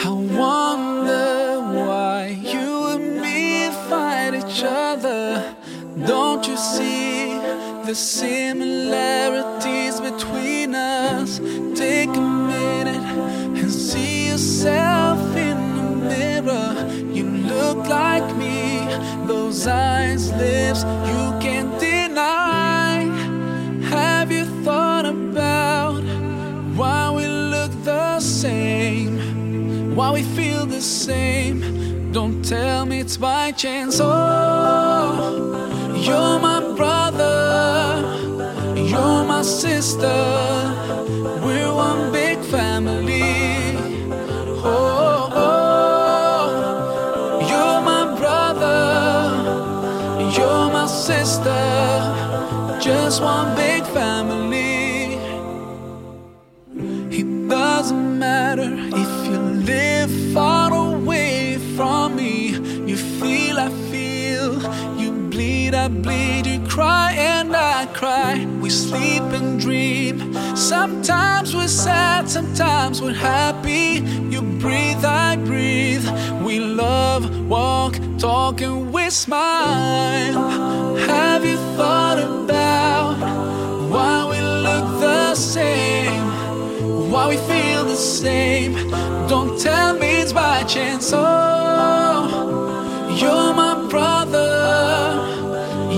I wonder why you and me fight each other. Don't you see the similarities between us? Take a minute and see yourself. Why we feel the same? Don't tell me it's by chance. Oh, you're my brother, you're my sister. We're one big family. Oh, oh, you're my brother, you're my sister. Just one big family. Sleep and dream. Sometimes we're sad, sometimes we're happy. You breathe, I breathe. We love, walk, talk, and we smile. Have you thought about why we look the same? why we feel the same. Don't tell me it's by chance. Oh, you're my brother,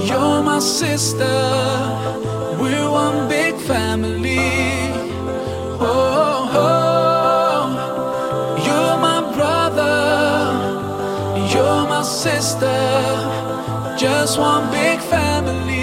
you're my sister. Family. Oh, oh, you're my brother, you're my sister. Just one big family.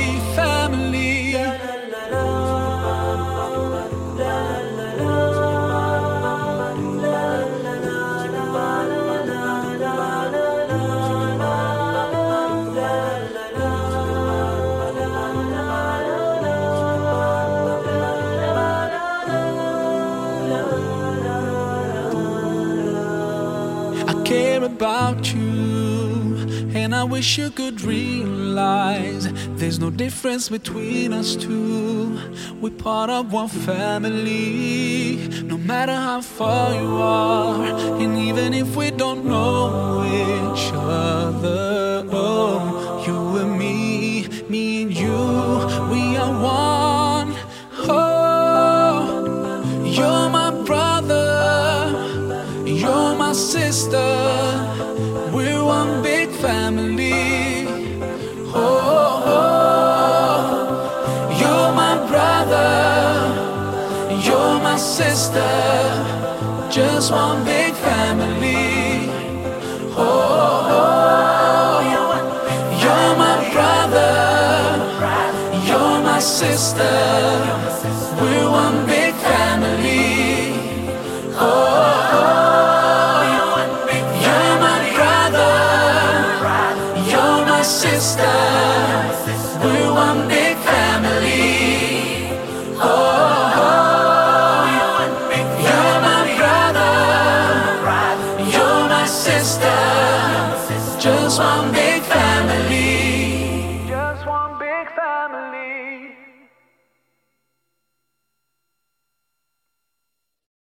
Care about you, and I wish you could realize there's no difference between us two. We're part of one family, no matter how far you are, and even if we don't know each other. Sister, we're one big family. Oh, oh, you're my brother, you're my sister, just one big family. Oh, oh, you're my brother, you're my sister, we're one big We're one big family. Oh. you're my brother. You're my sister. Just one big.